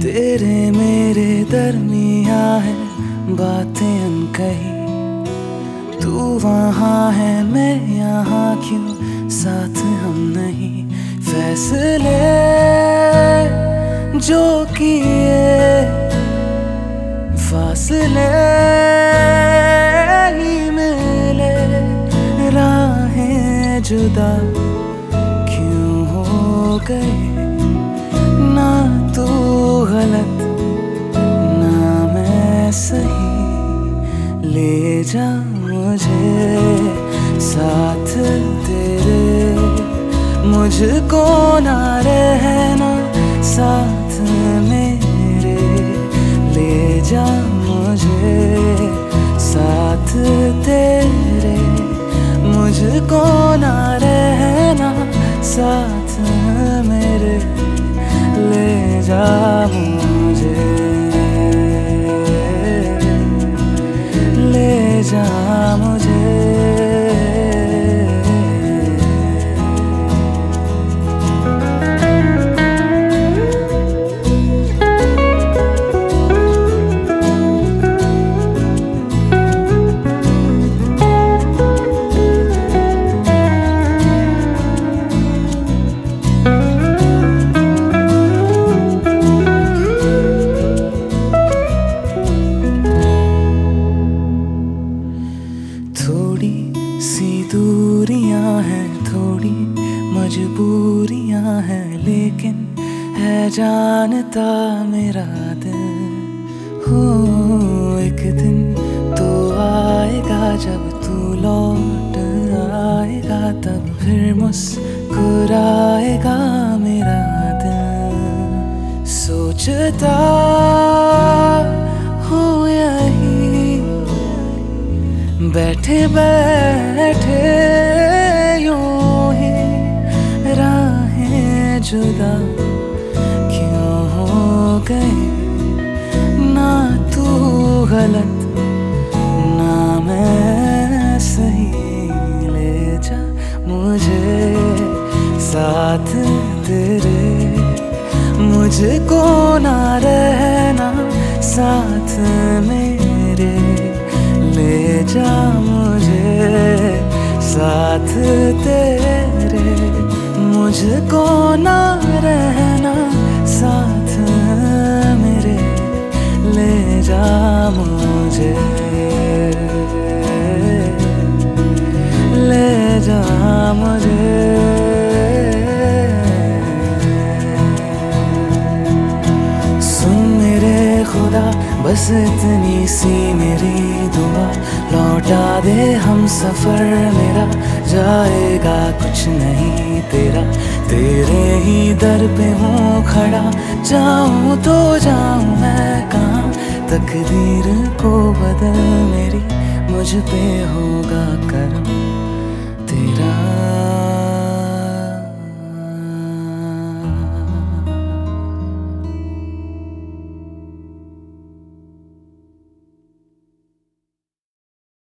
तेरे मेरे दरमिया है, बातें अनकही। तू वहाँ है, मैं यहाँ क्यों? साथ हम नहीं। फैसले जो किए, फासले ही मिले। राहें जुदा जा मुझे साथ तेरे। मुझको ना रहना ले जा थोड़ी सी दूरियाँ हैं, थोड़ी मजबूरियाँ हैं, लेकिन है जानता मेरा दिल। हो, एक दिन तो आएगा जब तू लौट आएगा, तब फिर मुस्कुराएगा मेरा दिल। सोचता बैठे बैठे यूँ ही राहें जुदा क्यों हो गए ना तू गलत, ना मैं सही। ले जा मुझे साथ तेरे। मुझको ना रहना साथ मेरे। ले जा मुझे साथ तेरे मुझको ना रहना बस इतनी सी मेरी दुआ, लौटा दे हम सफ़र मेरा, जाएगा कुछ नहीं तेरा। तेरे ही दर पे हूँ खड़ा, जाऊँ तो जाऊँ मैं कहाँ? तकदीर को बदल मेरी, मुझ पे होगा करम, तेरा